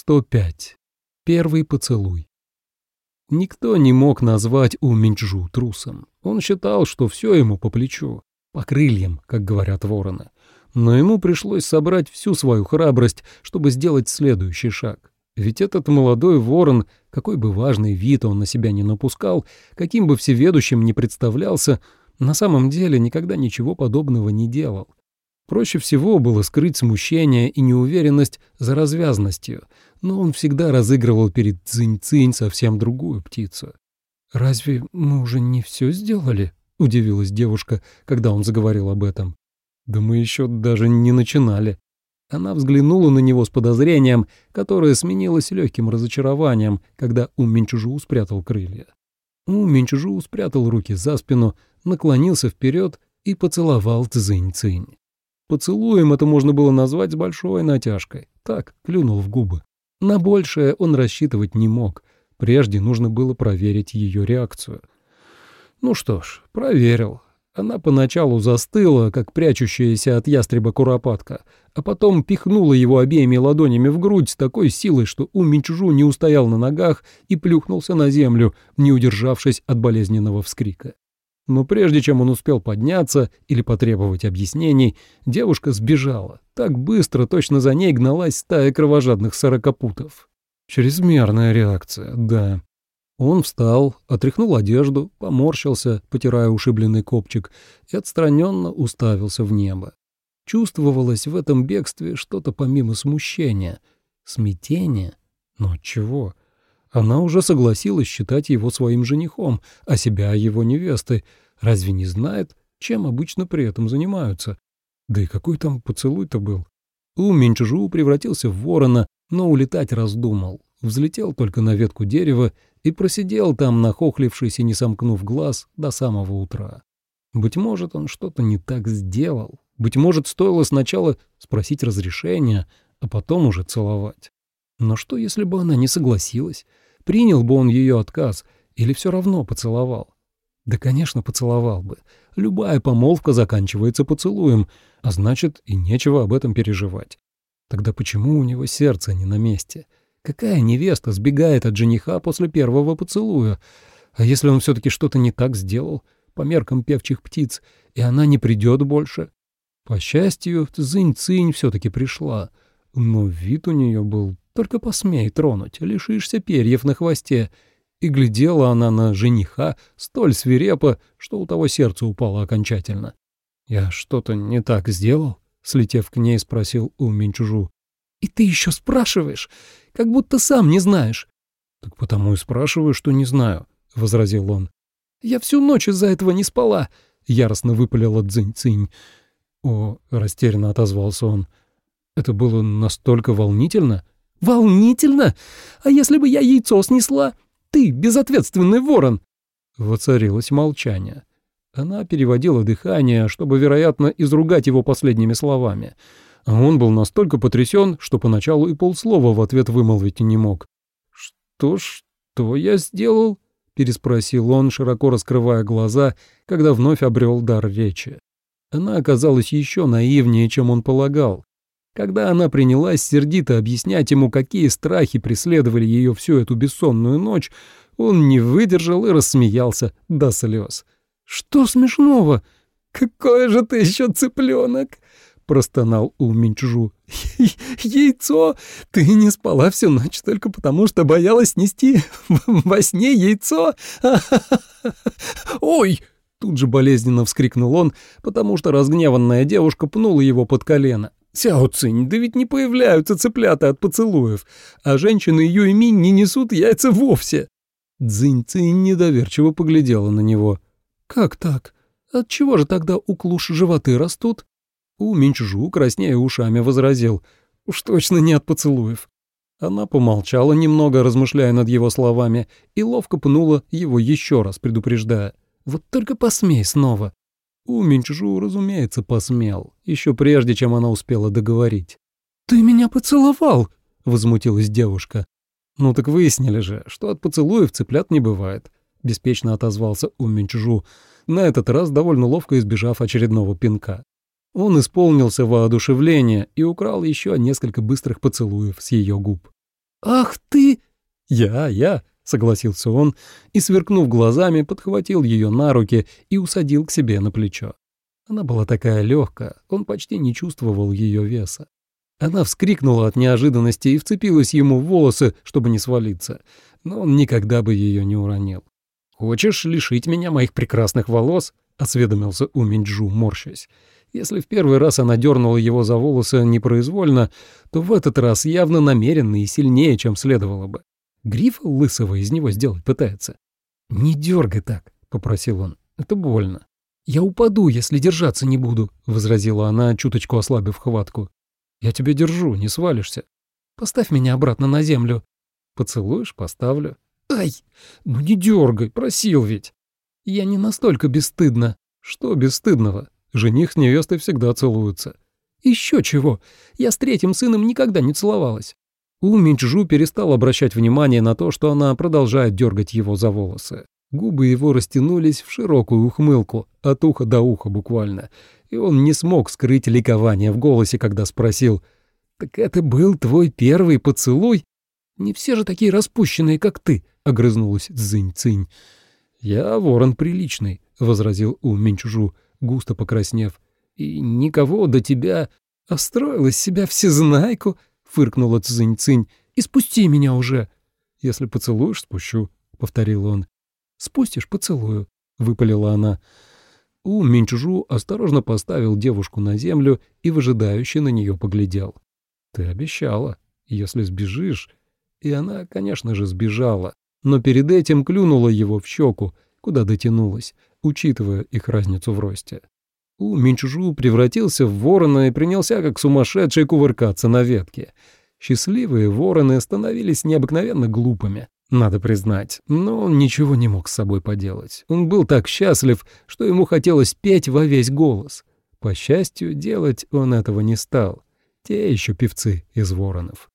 105. Первый поцелуй. Никто не мог назвать У Минчжу трусом. Он считал, что все ему по плечу, по крыльям, как говорят вороны. Но ему пришлось собрать всю свою храбрость, чтобы сделать следующий шаг. Ведь этот молодой ворон, какой бы важный вид он на себя не напускал, каким бы всеведущим ни представлялся, на самом деле никогда ничего подобного не делал. Проще всего было скрыть смущение и неуверенность за развязностью, но он всегда разыгрывал перед Цинь-Цинь совсем другую птицу. «Разве мы уже не все сделали?» — удивилась девушка, когда он заговорил об этом. «Да мы еще даже не начинали». Она взглянула на него с подозрением, которое сменилось легким разочарованием, когда У Минчужу спрятал крылья. У Минчужу спрятал руки за спину, наклонился вперед и поцеловал Цзинь-Цинь. Поцелуем это можно было назвать с большой натяжкой. Так, клюнул в губы. На большее он рассчитывать не мог. Прежде нужно было проверить ее реакцию. Ну что ж, проверил. Она поначалу застыла, как прячущаяся от ястреба куропатка, а потом пихнула его обеими ладонями в грудь с такой силой, что Ум Минчужу не устоял на ногах и плюхнулся на землю, не удержавшись от болезненного вскрика. Но прежде чем он успел подняться или потребовать объяснений, девушка сбежала. Так быстро точно за ней гналась стая кровожадных сорокопутов. Чрезмерная реакция, да. Он встал, отряхнул одежду, поморщился, потирая ушибленный копчик, и отстраненно уставился в небо. Чувствовалось в этом бегстве что-то помимо смущения, смятения. Но чего? Она уже согласилась считать его своим женихом, а себя его невестой. Разве не знает, чем обычно при этом занимаются? Да и какой там поцелуй-то был? У Минчжу превратился в ворона, но улетать раздумал. Взлетел только на ветку дерева и просидел там, нахохлившись и не сомкнув глаз, до самого утра. Быть может, он что-то не так сделал. Быть может, стоило сначала спросить разрешения, а потом уже целовать. Но что, если бы она не согласилась? Принял бы он ее отказ или все равно поцеловал? Да, конечно, поцеловал бы. Любая помолвка заканчивается поцелуем, а значит, и нечего об этом переживать. Тогда почему у него сердце не на месте? Какая невеста сбегает от жениха после первого поцелуя? А если он все-таки что-то не так сделал, по меркам певчих птиц, и она не придет больше? По счастью, Цзинь-Цинь все-таки пришла, но вид у нее был только посмей тронуть, лишишься перьев на хвосте. И глядела она на жениха столь свирепо, что у того сердце упало окончательно. «Я что-то не так сделал?» — слетев к ней, спросил у Минчужу. «И ты еще спрашиваешь, как будто сам не знаешь». «Так потому и спрашиваю, что не знаю», — возразил он. «Я всю ночь из-за этого не спала», — яростно выпалила Цзинь-Цинь. «О», — растерянно отозвался он, — «это было настолько волнительно?» «Волнительно? А если бы я яйцо снесла? Ты, безответственный ворон!» Воцарилось молчание. Она переводила дыхание, чтобы, вероятно, изругать его последними словами. А он был настолько потрясен, что поначалу и полслова в ответ вымолвить не мог. «Что, что я сделал?» — переспросил он, широко раскрывая глаза, когда вновь обрел дар речи. Она оказалась еще наивнее, чем он полагал. Когда она принялась сердито объяснять ему, какие страхи преследовали ее всю эту бессонную ночь, он не выдержал и рассмеялся до слез. «Что смешного? Какой же ты еще цыпленок!» — простонал У. «Яйцо! Ты не спала всю ночь только потому, что боялась нести во сне яйцо? Ой!» Тут же болезненно вскрикнул он, потому что разгневанная девушка пнула его под колено. Сяо Цинь, да ведь не появляются цыплята от поцелуев, а женщины Юйминь не несут яйца вовсе. Цзинь Цинь недоверчиво поглядела на него. «Как так? Отчего же тогда у клуш животы растут?» У Минчжу, краснея ушами, возразил. «Уж точно не от поцелуев». Она помолчала немного, размышляя над его словами, и ловко пнула его еще раз, предупреждая. «Вот только посмей снова». У Минчжу, разумеется, посмел, еще прежде, чем она успела договорить. «Ты меня поцеловал!» — возмутилась девушка. «Ну так выяснили же, что от поцелуев цыплят не бывает», — беспечно отозвался У Минчжу, на этот раз довольно ловко избежав очередного пинка. Он исполнился воодушевления и украл еще несколько быстрых поцелуев с ее губ. «Ах ты!» «Я, я!» — согласился он и, сверкнув глазами, подхватил ее на руки и усадил к себе на плечо. Она была такая легкая, он почти не чувствовал ее веса. Она вскрикнула от неожиданности и вцепилась ему в волосы, чтобы не свалиться, но он никогда бы ее не уронил. «Хочешь лишить меня моих прекрасных волос?» — осведомился у Минджу, морщась. Если в первый раз она дернула его за волосы непроизвольно, то в этот раз явно намеренно и сильнее, чем следовало бы. Гриф лысого из него сделать пытается. «Не дергай так», — попросил он. «Это больно». «Я упаду, если держаться не буду», — возразила она, чуточку ослабив хватку. «Я тебя держу, не свалишься. Поставь меня обратно на землю». «Поцелуешь, поставлю». «Ай, ну не дергай, просил ведь». «Я не настолько бесстыдна». «Что бесстыдного? Жених с невестой всегда целуются». «Еще чего? Я с третьим сыном никогда не целовалась». У Минчжу перестал обращать внимание на то, что она продолжает дергать его за волосы. Губы его растянулись в широкую ухмылку, от уха до уха буквально, и он не смог скрыть ликование в голосе, когда спросил, «Так это был твой первый поцелуй?» «Не все же такие распущенные, как ты», — огрызнулась Цзинь-Цинь. «Я ворон приличный», — возразил У Минчжу, густо покраснев. «И никого до тебя...» «Остроил из себя всезнайку», — фыркнула Цзинь-Цинь. «И спусти меня уже». «Если поцелуешь, спущу», — повторил он. «Спустишь, поцелую», — выпалила она. У Минчжу осторожно поставил девушку на землю и выжидающе на нее поглядел. «Ты обещала, если сбежишь...» И она, конечно же, сбежала, но перед этим клюнула его в щеку, куда дотянулась, учитывая их разницу в росте. У Минчжу превратился в ворона и принялся как сумасшедший кувыркаться на ветке. Счастливые вороны становились необыкновенно глупыми. Надо признать, но он ничего не мог с собой поделать. Он был так счастлив, что ему хотелось петь во весь голос. По счастью, делать он этого не стал. Те еще певцы из воронов.